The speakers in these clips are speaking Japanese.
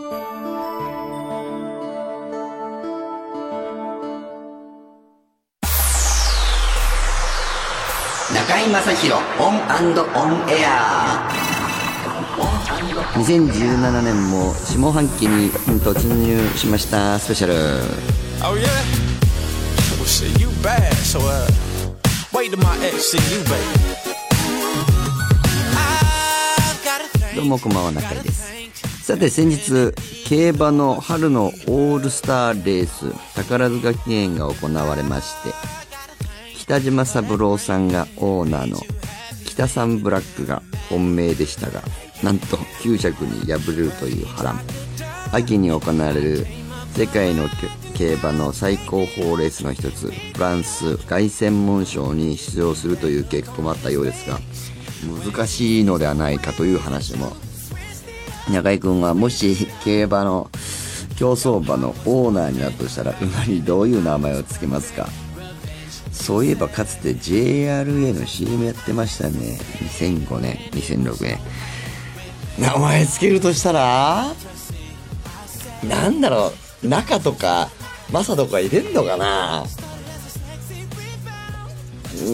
中居正広オンオンエア。ー2017年も下半期に突入しましたスペシャル。どうもこんばんは中居です。さて先日競馬の春のオールスターレース宝塚記念が行われまして北島三郎さんがオーナーの北さんブラックが本命でしたがなんと9着に敗れるという波乱。秋に行われる世界の競馬の最高峰レースの一つフランス凱旋門賞に出場するという結果もあったようですが難しいのではないかという話も中居君はもし競馬の競走馬のオーナーになるとしたら馬にどういう名前を付けますか？そういえばかつて JRA の CM やってましたね。2005年2006年名前付けるとしたらなんだろう中とかマサとか入れんのかな？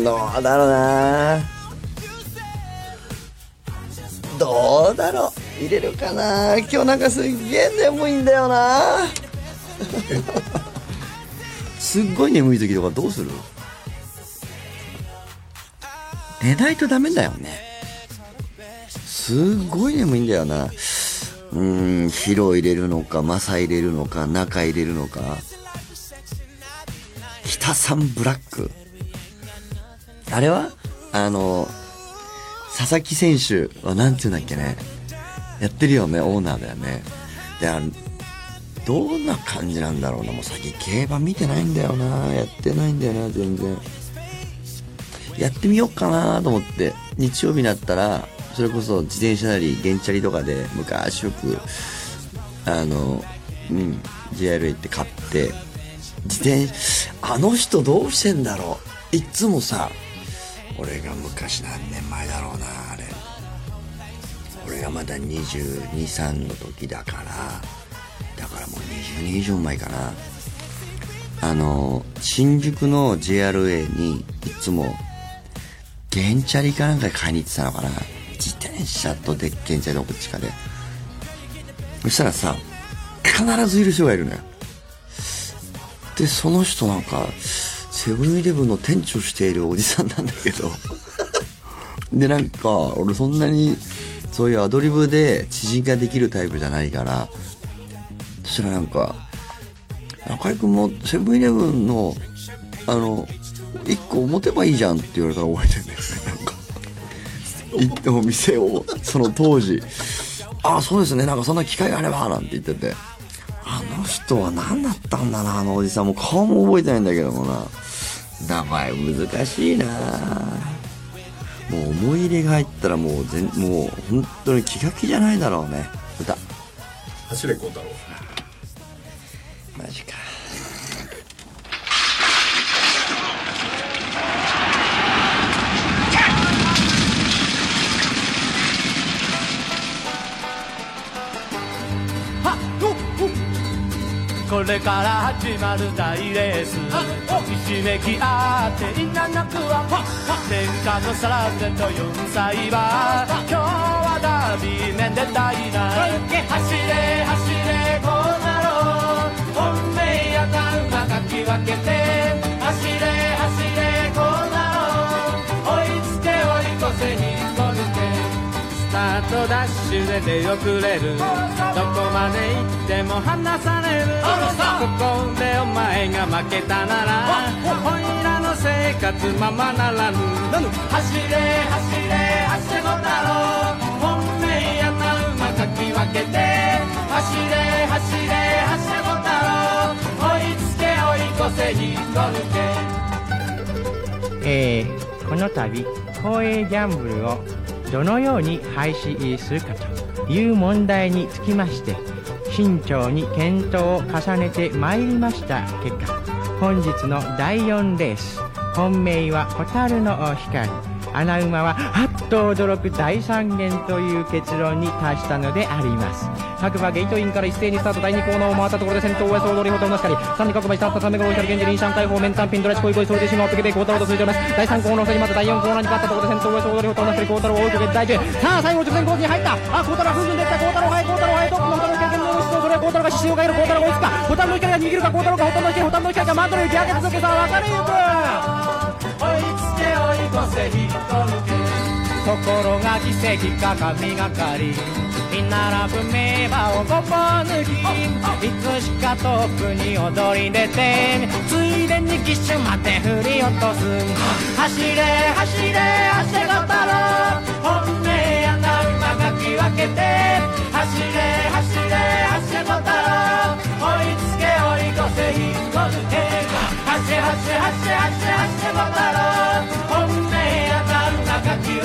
どうだろうな。どうだろう。入れるかな。今日なんかすっげえ眠いんだよな。すっごい眠い時とかどうする？寝ないとダメだよね。すっごい眠いんだよな。うんヒロ入れるのかマサ入れるのか中入れるのか。北さんブラック。あれは？あの佐々木選手はなんて言うんだっけね。やってるよねオーナーだよね。であのどんな感じなんだろうな。もう最近競馬見てないんだよな。やってないんだよな全然。やってみようかなと思って。日曜日になったらそれこそ自転車なり原チャリとかで昔よくあのうん JR 行って買って自転あの人どうしてんだろう。いっつもさ俺が昔何年前だろうな。れがまだ22、3の時だから。だからもう20年以上前かな。あの新宿の JRA にいつも原チャリかなんか買いに行ってたのかな。自転車とで原チャリのどっちかで。そしたらさ必ずいる人がいるのよ。でその人なんかセブンイレブンの店長しているおじさんなんだけど。でなんか俺そんなにそういうアドリブで知人ができるタイプじゃないからそしたらなんか「中居君もセブンイレブンのあの1個持てばいいじゃん」って言われたら覚えてるんだよねなんか。行っても店をその当時「ああそうですねなんかそんな機会があれば」なんて言ってて。あの人は何だったんだなあのおじさん。も顔も覚えてないんだけどもな。名前難しいな。もう思い入れが入ったらもう全もう本当に気が気じゃないだろうね。歌走れ孝太郎。マジかこれから始まる大レース。ひしめき合っていななくは天下のサラゼと4歳馬今日はダービー面でたい。な走れ走れこうなろう。本命やな馬かき分けて走れ走れこうなろう。追いつけ追い越せタートダッシュで出遅れる。どこまで行っても離される。ここでお前が負けたならおいらの生活ままならぬ。走れ走れ走れごだろう本命やな馬かき分けて。走れ走れ走れごだろう。追いつけ追い越せ引っこ抜けえーこの度公営ギャンブルをどのように廃止するかという問題につきまして慎重に検討を重ねてまいりました結果本日の第4レース本命は蛍の光。穴馬ははっと驚く大三元という結論に達したのであります。各馬ゲートインから一斉にスタート。第2コーナーを回ったところで先頭は総通りほとんどしかり。3に各馬したったためが大光源氏臨シャン大砲面単品ドラチコイコイそれでシマを受けて孝太郎と続いております。第3コーナーを過ぎまた第4コーナーに勝ったところで先頭は総通りほとんどしかり。孝太郎を追いかけて第10さあ最後直線コースに入った。あ孝太郎風順できた。孝太郎速い孝太郎速いトップの太郎経験の後ろそれは孝太郎が死をか。ける孝太郎が追いつくか。ホタルの光が逃げるか。孝太郎か。ホタルの光ホタルの光がマントの雪上げ続けさあ分か。れゆく追いつけ追い越せ引っこ抜けところが奇跡か神がかり。並ぶ名馬をごぼ抜き。いつしかトップに踊り出てついでに騎手まで振り落とす。走れ走れ走れご太郎。本命やな馬がき分けて。走れ走れ走れご太郎。追いつけ追い越せ引っこ抜け。走れ走れ走れ走れ走れコウタロー。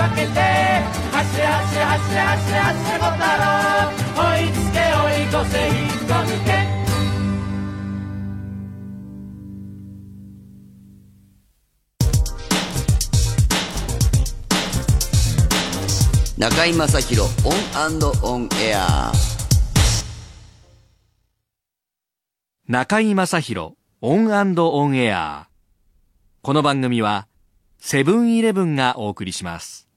分けて走れ走れ走れ走れ走れコウタロー追いつけ追い越せ引っこ抜け。中居正広 ON & ON AIR。中居正広 ON & ON AIR。この番組はセブンイレブンがお送りします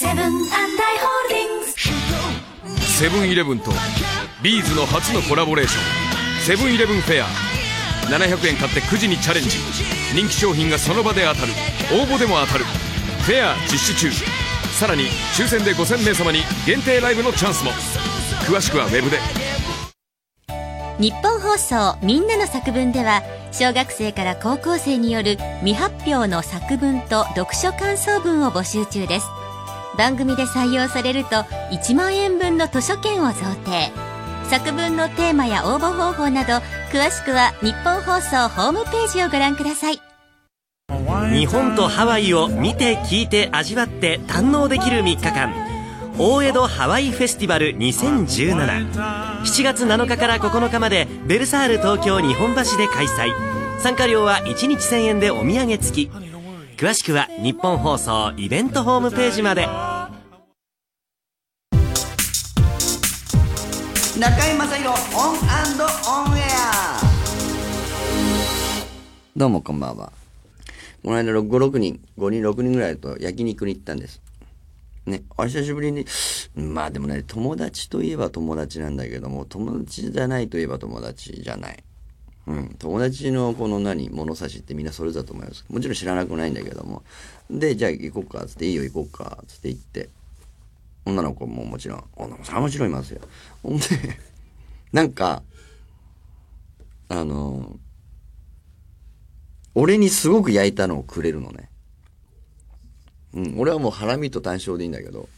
セブンアイ・ホールディングスセブンイレブンと B'z の初のコラボレーション。セブンイレブンフェア700円買ってくじにチャレンジ。人気商品がその場で当たる。応募でも当たる。フェア実施中。さらに抽選で5000名様に限定ライブのチャンスも。詳しくはウェブで。日本放送みんなの作文では小学生から高校生による未発表の作文と読書感想文を募集中です番組で採用されると1万円分の図書券を贈呈。作文のテーマや応募方法など詳しくは日本放送ホームページをご覧ください。日本とハワイを見て聞いて味わって堪能できる3日間。大江戸ハワイフェスティバル20177月7日から9日までベルサール東京日本橋で開催。参加料は1日1000円でお土産付き。詳しくはニッポン放送イベントホームページまで中居正広 ON & ON AIR どうもこんばんは。この間5、6人、5人、6人ぐらいと焼肉に行ったんです。ね、お久しぶりに、まあでもね、友達といえば友達なんだけども、友達じゃないといえば友達じゃない。うん、友達のこの何、物差しってみんなそれだと思います。もちろん知らなくないんだけども。で、じゃあ行こうか、つって、いいよ行こうか、つって行って。女の子ももちろん、女の子さんもちろんいますよ。ほんで、なんか、あの、俺にすごく焼いたのをくれるのね。うん、俺はもうハラミと単勝でいいんだけど、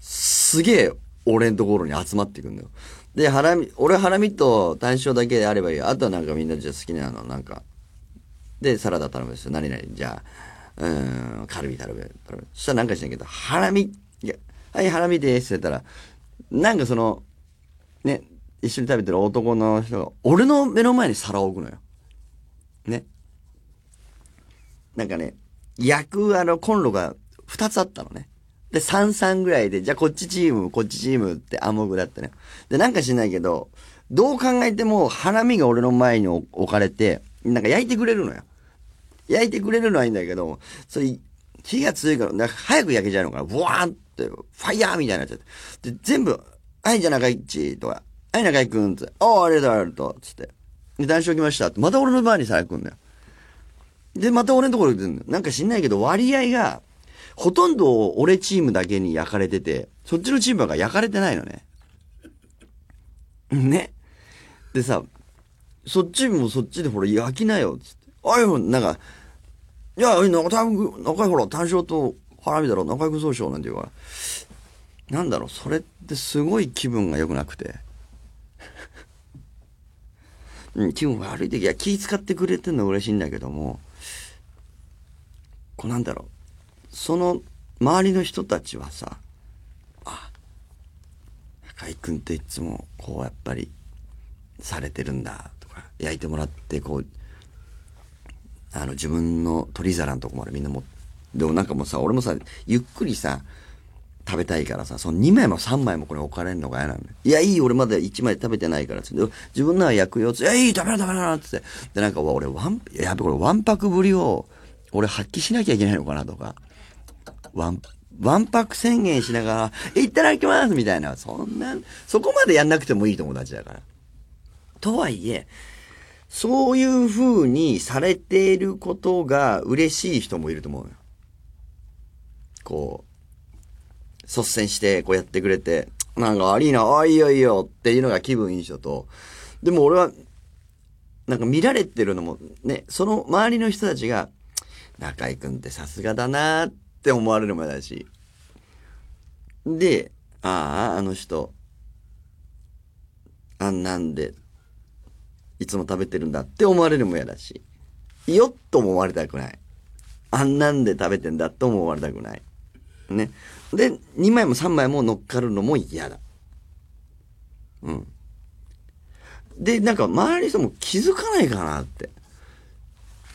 すげえ俺のところに集まってくんだよ。で、ハラミ、俺ハラミと単勝だけであればいいよ。あとはなんかみんなじゃ好きなの、なんか。で、サラダ頼むですよ。何々、じゃあ、うん、カルビ頼む。頼むそしたらなんかしないけど、ハラミ、いや、はい、ハラミですって言ったら、なんかその、ね、一緒に食べてる男の人が、俺の目の前に皿を置くのよ。ね。なんかね、焼くあのコンロが2つあったのね。で、3、3ぐらいで、じゃあこっちチーム、こっちチームって暗黙だったね。で、なんか知んないけど、どう考えても、ハラミが俺の前に置かれて、なんか焼いてくれるのよ。焼いてくれるのはいいんだけど、それ、火が強いから、なんか早く焼けちゃうのかな。ブワーンって、ファイヤーみたいになっちゃって。で、全部、はい、じゃあ中市とか、はい、中井くんって、ああ、ありがとう、ありがとう、つって。で、男子来ましたって、また俺の前にさ、来んだよ。で、また俺のところに来るんだよ。なんか知んないけど、割合が、ほとんど俺チームだけに焼かれてて、そっちのチームが焼かれてないのね。ね。でさ、そっちもそっちでほら焼きなよ、つって。あいなんか、いや、中井くん、中井ほら、単勝とハラミだろ、中井くんそうでしょ、なんて言うから。なんだろう、それってすごい気分が良くなくて。うん、気分悪い時は気使ってくれてんの嬉しいんだけども、こうなんだろう、その周りの人たちはさ、あ、中井くんっていつもこうやっぱりされてるんだとか、焼いてもらってこう、あの自分の取り皿のとこまでみんな持っでもなんかもうさ、俺もさ、ゆっくりさ、食べたいからさ、その2枚も3枚もこれ置かれるのが嫌なんだよ。いや、いい、俺まだ1枚食べてないから、つって。自分のは焼くよ、つって。いや、いい、食べな、食べな、つって。で、なんか、俺、ワン、やべ、これ、わんぱくぶりを、俺発揮しなきゃいけないのかなとか。ワン、ワンパク宣言しながら、いただきますみたいな、そんな、そこまでやんなくてもいい友達だから。とはいえ、そういう風にされていることが嬉しい人もいると思うよ。こう、率先してこうやってくれて、なんか悪いな、ああ、いいよいいよっていうのが気分いい人と、でも俺は、なんか見られてるのもね、その周りの人たちが、中井くんってさすがだなーっって思われるも嫌だし。で、ああ、あの人、あんなんで、いつも食べてるんだって思われるも嫌だし。よっとも思われたくない。あんなんで食べてんだとも思われたくない。ね。で、2枚も3枚も乗っかるのも嫌だ。うん。で、なんか周りの人も気づかないかなって。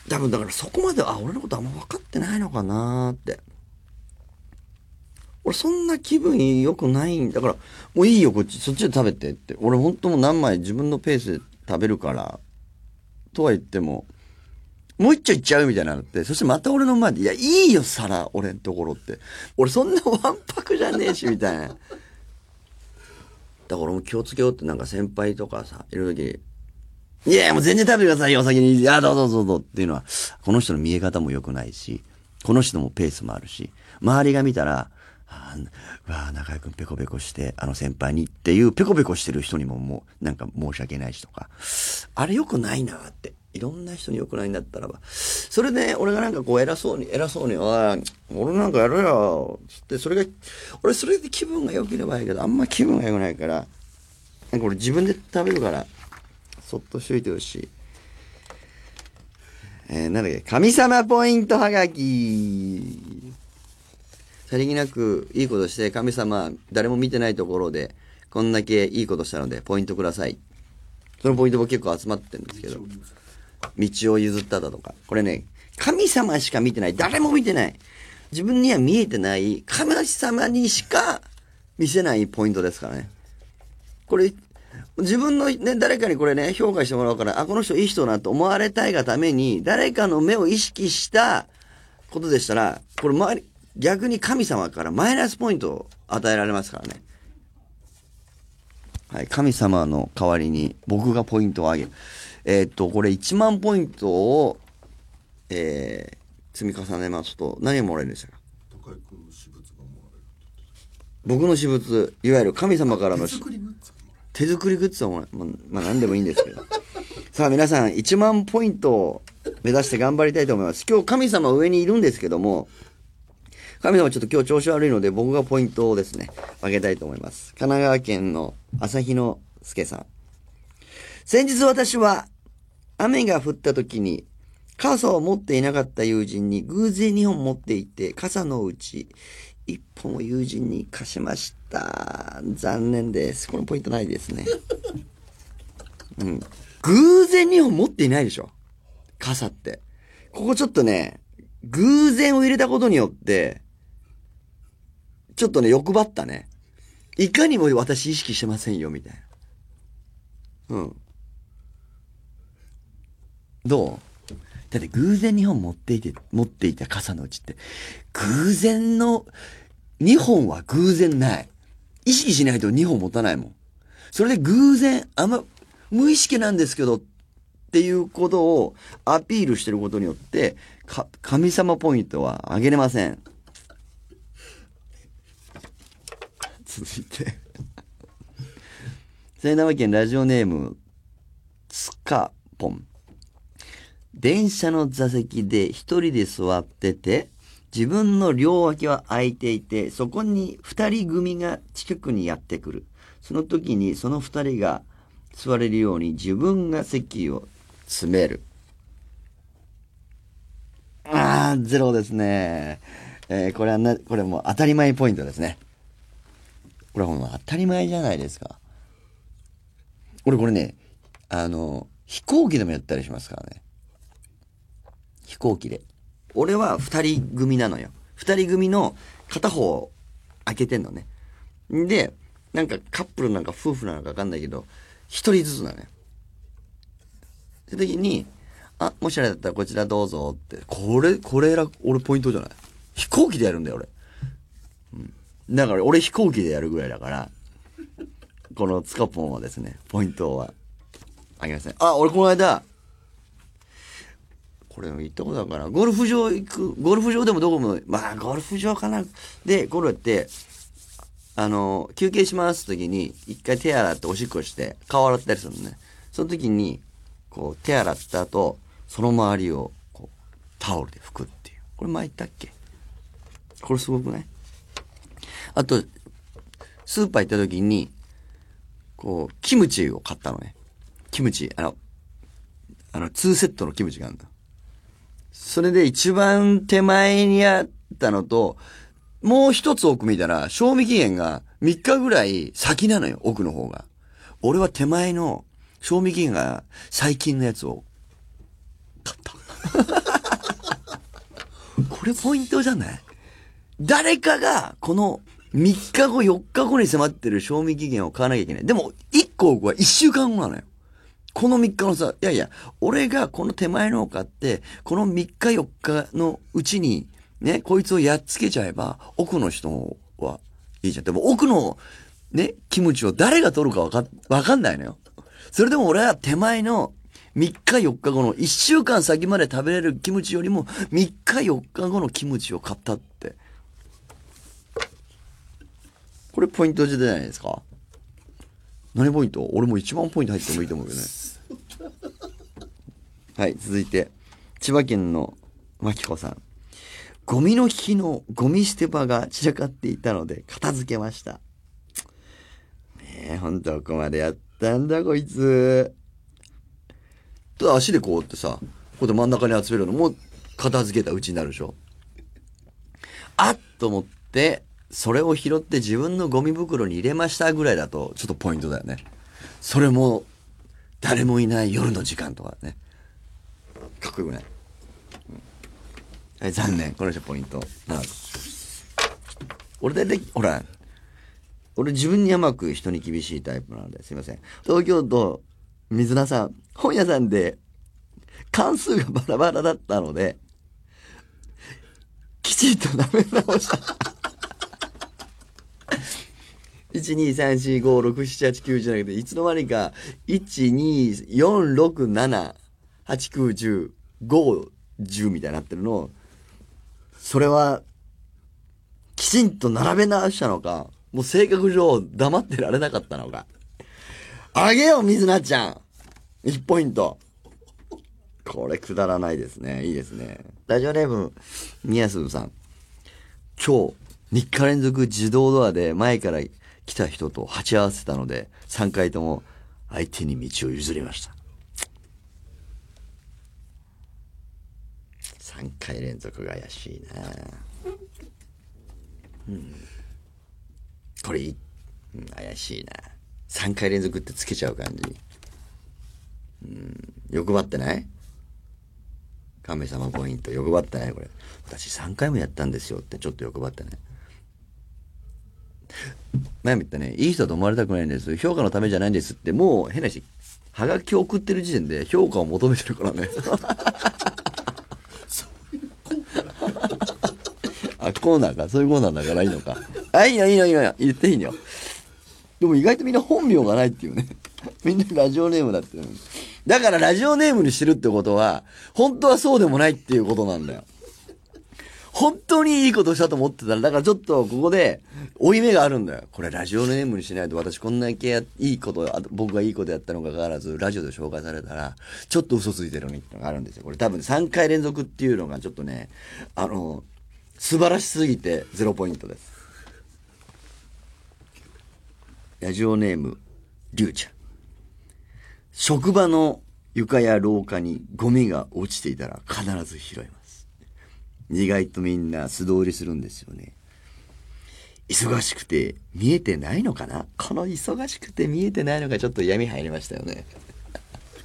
多分だからそこまで、あ、俺のことあんま分かってないのかなって。俺そんな気分良くないんだから、もういいよ、こっち、そっちで食べてって。俺ほんともう何枚自分のペースで食べるから、とは言っても、もう一丁いっちゃうみたいなのって、そしてまた俺の前で、いや、いいよ、皿、俺んところって。俺そんなわんぱくじゃねえし、みたいな。だから俺も気をつけようってなんか先輩とかさ、いる時いやいや、もう全然食べてくださいよ、先に。いや、どうぞどうぞっていうのは、この人の見え方も良くないし、この人もペースもあるし、周りが見たら、あわあ、中居くんペコペコして、あの先輩にっていうペコペコしてる人にももう、なんか申し訳ないしとか、あれ良くないなって。いろんな人に良くないんだったらば。それで、俺がなんかこう偉そうに、偉そうに、おい、俺なんかやるよ、つって、それが、俺それで気分が良ければいいけど、あんま気分が良くないから、なんか俺自分で食べるから、そっとしといてほしい。えー、なんだっけ、神様ポイントはがき。さりげなくいいことして、神様、誰も見てないところで、こんだけいいことしたので、ポイントください。そのポイントも結構集まってるんですけど、道を譲っただとか。これね、神様しか見てない。誰も見てない。自分には見えてない、神様にしか見せないポイントですからね。これ、自分のね、誰かにこれね、評価してもらうから、あ、この人いい人だなと思われたいがために、誰かの目を意識したことでしたら、これ周り、逆に神様からマイナスポイントを与えられますからね。はい、神様の代わりに僕がポイントを上げる。えーっと、これ1万ポイントを、えー、積み重ねますと、何がもらえるんでしたか？僕の私物、いわゆる神様からの手作りグッズ手作りグッズはもらまあ、まあ何でもいいんですけど。さあ皆さん、1万ポイントを目指して頑張りたいと思います。今日神様上にいるんですけども、神様ちょっと今日調子悪いので僕がポイントをですね、あげたいと思います。神奈川県の朝日の助さん。先日私は雨が降った時に傘を持っていなかった友人に偶然2本持っていて傘のうち1本を友人に貸しました。残念です。このポイントないですね。うん。偶然2本持っていないでしょ？傘って。ここちょっとね、偶然を入れたことによって、ちょっとね、欲張ったね。いかにも私意識してませんよ、みたいな。うん。どう？だって偶然2本持っていて、持っていた傘のうちって、偶然の2本は偶然ない。意識しないと2本持たないもん。それで偶然、あんま、無意識なんですけど、っていうことをアピールしてることによって、か、神様ポイントは上げれません。続いて。埼玉県ラジオネーム、つかぽん。電車の座席で一人で座ってて、自分の両脇は空いていて、そこに二人組が近くにやってくる。その時にその二人が座れるように自分が席を詰める。あー、ゼロですね。えーこれはな、これも当たり前ポイントですね。これはもう当たり前じゃないですか。俺これね、あの、飛行機でもやったりしますからね。飛行機で。俺は二人組なのよ。二人組の片方開けてんのね。で、なんかカップルなんか夫婦なのかわかんないけど、一人ずつなのよ。って時に、あ、もしあれだったらこちらどうぞって。これ、これら、俺ポイントじゃない？飛行機でやるんだよ、俺。だから俺飛行機でやるぐらいだから、このツカポンはですね、ポイントは、あげません。あ、俺この間、これも行ったことあるかなゴルフ場行く、ゴルフ場でもどこも、まあゴルフ場かな。で、ゴルフって、あの、休憩します時に、一回手洗っておしっこして、顔洗ったりするのね。その時に、こう、手洗った後、その周りを、こう、タオルで拭くっていう。これ前言ったっけ？これすごくない？あと、スーパー行った時に、こう、キムチを買ったのね。キムチ、あの、あの、2セットのキムチがあるんだ。それで一番手前にあったのと、もう一つ奥見たら、賞味期限が3日ぐらい先なのよ、奥の方が。俺は手前の賞味期限が最近のやつを買った。これポイントじゃない？誰かがこの3日後、4日後に迫ってる賞味期限を買わなきゃいけない。でも、1個は1週間後なのよ。この3日のさ、いやいや、俺がこの手前のを買って、この3日4日のうちに、ね、こいつをやっつけちゃえば、奥の人はいいじゃん。でも奥の、ね、キムチを誰が取るかわか、わかんないのよ。それでも俺は手前の3日4日後の1週間先まで食べれるキムチよりも3日4日後のキムチを買ったって。これポイントじゃないですか何ポイント？俺も一番ポイント入ってもいいと思うけどね。はい、続いて、千葉県のまきこさん。ゴミの日のゴミ捨て場が散らかっていたので片付けました。ねえ、ほんとどこまでやったんだこいつ。と足でこうってさ、こうや真ん中に集めるのも片付けたうちになるでしょ。あっと思って、それを拾って自分のゴミ袋に入れましたぐらいだと、ちょっとポイントだよね。それも、誰もいない夜の時間とかね。かっこよくない、うんはい、残念。この人ポイント。なるほど。俺大体、ほら、俺自分に甘く人に厳しいタイプなので、すいません。東京都、水菜さん、本屋さんで、関数がバラバラだったので、きちんと舐め直した。1,2,3,4,5,6,7,8,9,10じゃなくて、いつの間にか、1,2,4,6,7,8,9,10,5,10みたいになってるのを、それは、きちんと並べ直したのか、もう性格上黙ってられなかったのか。あげよ、水菜ちゃん !1 ポイント。これくだらないですね。いいですね。ラジオネーム、みやすーさん。今日、3日連続自動ドアで前から来た人と鉢合わせたので、3回とも相手に道を譲りました。3回連続が怪しいなうん。これいい、うん、怪しいな。3回連続ってつけちゃう感じ。うん、欲張ってない？神様ポイント欲張ってない？これ。私3回もやったんですよってちょっと欲張ってね。前も言ったね、いい人と思われたくないんです。評価のためじゃないんですって、もう変なし、はがきを送ってる時点で評価を求めてるからね。あ、コーナーか。そういうコーナーだからいいのか。あ、いいの、いいの、いいの。言っていいのよ。でも意外とみんな本名がないっていうね。みんなラジオネームだって。だからラジオネームにしてるってことは、本当はそうでもないっていうことなんだよ。本当にいいことしたと思ってたら、だからちょっとここで、追い目があるんだよ。これラジオネームにしないと私こんだけいいこと、僕がいいことやったのかかわらず、ラジオで紹介されたら、ちょっと嘘ついてるのにってのがあるんですよ。これ多分3回連続っていうのがちょっとね、あの、素晴らしすぎて0ポイントです。ラジオネーム、りゅうちゃん。職場の床や廊下にゴミが落ちていたら必ず拾います。意外とみんな素通りするんですよね。忙しくて見えてないのかな？この忙しくて見えてないのがちょっと闇入りましたよね。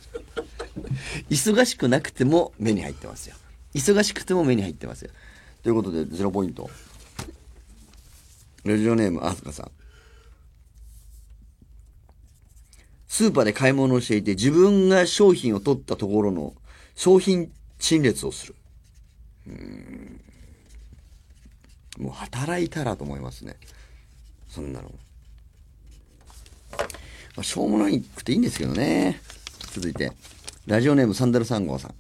忙しくなくても目に入ってますよ。忙しくても目に入ってますよ。ということで、0ポイント。ラジオネーム、あすかさん。スーパーで買い物をしていて、自分が商品を取ったところの商品陳列をする。もう働いたらと思いますね。そんなの。まあ、しょうもないくていいんですけどね。続いて、ラジオネームサンダル3号さん。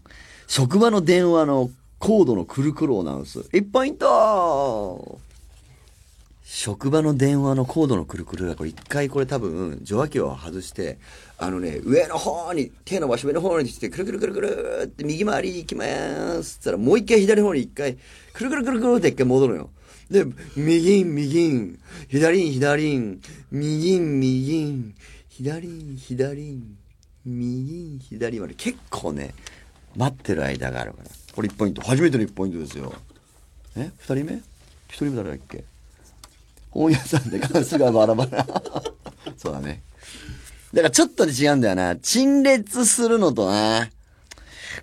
職場の電話のコードのくるくるを直す。1ポイント職場の電話のコードのくるくるだ。これ一回これ多分、受話器を外して、あのね、上の方に、手の場所上の方にして、くるくるくるくるって右回り行きまーす。つったら、もう一回左の方に一回、くるくるくるくるって一回戻るのよ。で、右ん、右ん、左ん、左ん、右ん、右ん、左ん、左ん、右ん、左まで結構ね、待ってる間があるから。これ1ポイント。初めての1ポイントですよ。え？二人目？一人目誰だっけ？本屋さんで関数がバラバラ。そうだね。だからちょっとで違うんだよな。陳列するのとな。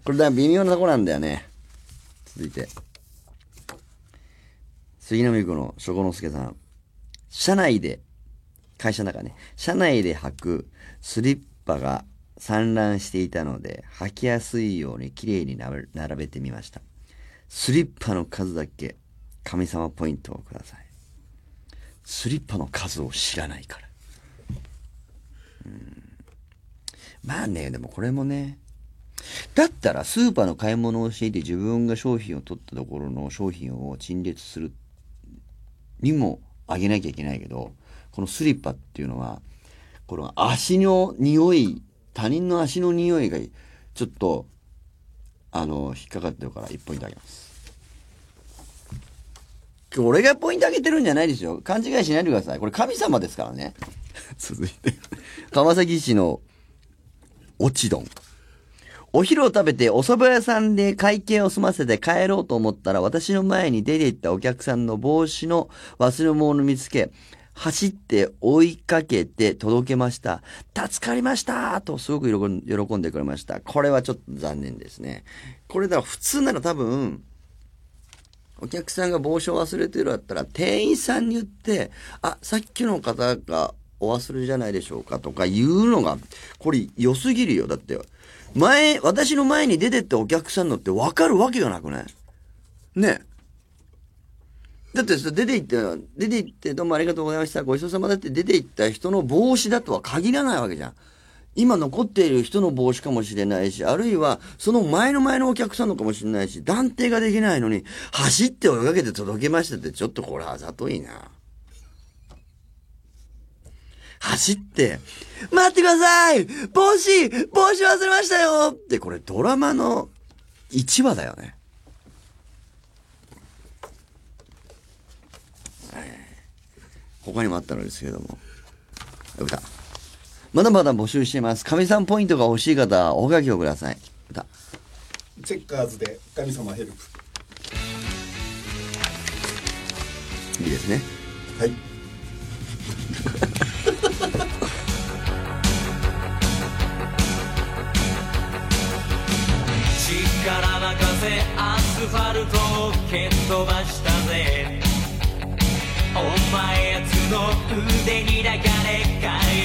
これだ微妙なとこなんだよね。続いて。杉並区の諸子之助さん。車内で、会社の中ね、車内で履くスリッパが散乱していたので、履きやすいように綺麗に並べてみました。スリッパの数だけ神様ポイントをください。スリッパの数を知らないから。うんまあね、でもこれもね、だったらスーパーの買い物をしていて自分が商品を取ったところの商品を陳列するにもあげなきゃいけないけど、このスリッパっていうのは、この足の匂い、他人の足の匂いがちょっと、あの、引っかかってるから1ポイントあげます。俺がポイントあげてるんじゃないですよ。勘違いしないでください。これ神様ですからね。続いて、川崎市の落ち丼。お昼を食べてお蕎麦屋さんで会計を済ませて帰ろうと思ったら私の前に出て行ったお客さんの帽子の忘れ物を見つけ、走って追いかけて届けました。助かりましたとすごく喜んでくれました。これはちょっと残念ですね。これだから普通なら多分、お客さんが帽子を忘れてるだったら店員さんに言って、あ、さっきの方がお忘れじゃないでしょうかとか言うのが、これ良すぎるよ。だって、前、私の前に出てったお客さんのって分かるわけがなくないねだってさ、出て行って、出て行って、どうもありがとうございました。ごちそうさまだって出て行った人の帽子だとは限らないわけじゃん。今残っている人の帽子かもしれないし、あるいは、その前の前のお客さんのかもしれないし、断定ができないのに、走って追いかけて届けましたって、ちょっとこれあざといな。走って、待ってください帽子帽子忘れましたよって、これドラマの1話だよね。他にもあったのですけども。歌。まだまだ募集しています。神さんポイントが欲しい方はおはがきをください。歌。チェッカーズで神様ヘルプいいですね。はい力任せアスファルトを蹴っ飛ばしたぜお前やつの腕に抱かれ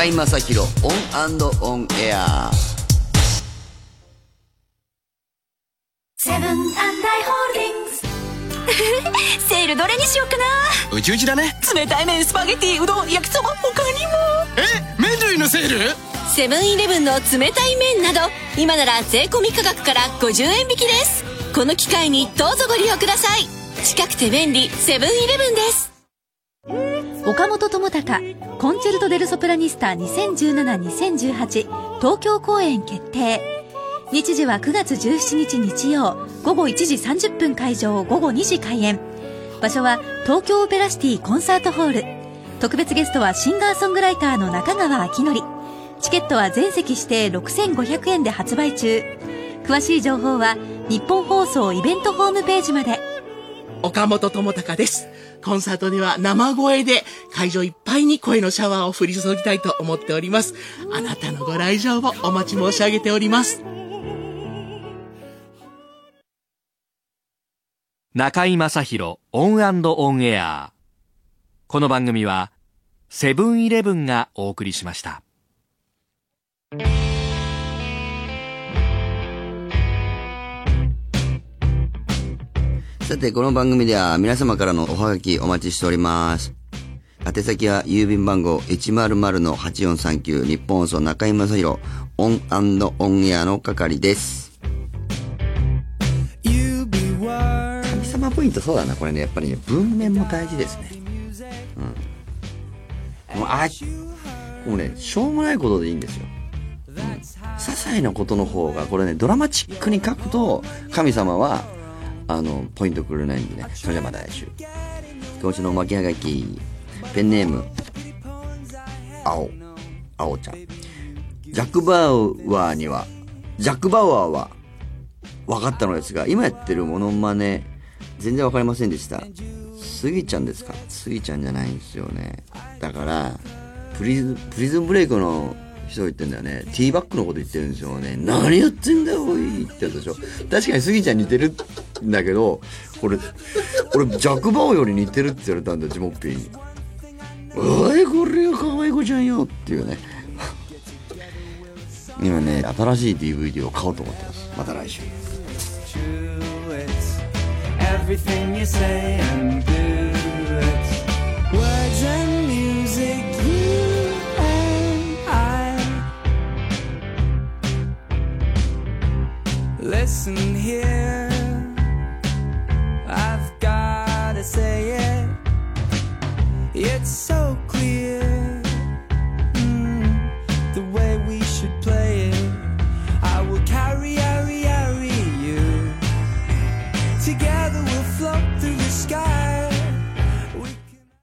中居正広 ON & ON AIR。セブンアイ・ホールディングス。セールどれにしようかな。うちうちだね。冷たい麺スパゲティうどん焼きそば他にも。え麺類のセール？セブンイレブンの冷たい麺など今なら税込み価格から50円引きです。この機会にどうぞご利用ください。近くて便利セブンイレブンです岡本智隆コンチェルト・デル・ソプラニスタ2017-2018東京公演決定。日時は9月17日日曜午後1時30分会場午後2時開演。場所は東京オペラシティコンサートホール。特別ゲストはシンガーソングライターの中川明則。チケットは全席指定6500円で発売中。詳しい情報は日本放送イベントホームページまで。岡本知高です。コンサートでは生声で会場いっぱいに声のシャワーを降り注ぎたいと思っております。あなたのご来場をお待ち申し上げております。中居正広 ON & ON AIR この番組はセブンイレブンがお送りしましたさて、この番組では皆様からのおはがきお待ちしております。宛先は郵便番号100-8439ニッポン放送中居正広 ON & ON AIR の係です。神様ポイントそうだな、これね、やっぱりね、文面も大事ですね。うん。もう、あ、もうね、しょうもないことでいいんですよ。うん。些細なことの方が、これね、ドラマチックに書くと、神様は、あの、ポイントくれないんでね。それではまた来週。今週のおまけはがき、ペンネーム、青、青ちゃん。ジャック・バウアーには、ジャック・バウアーは、分かったのですが、今やってるモノマネ、全然分かりませんでした。スギちゃんですか？スギちゃんじゃないんですよね。だから、プリズ、プリズンブレイクの人言ってんだよね。ティーバッグのこと言ってるんですよね。何言ってんだよ、おいってやつでしょ。確かにスギちゃん似てるんだけど、俺、俺、ジャック・バオより似てるって言われたんだよ、ジモッピーに。おい、これが可愛い子ちゃんよっていうね。今ね、新しい DVD を買おうと思ってます。また来週。Everything you say and do it. Words and music, you and I. Listen here, to say it. It's so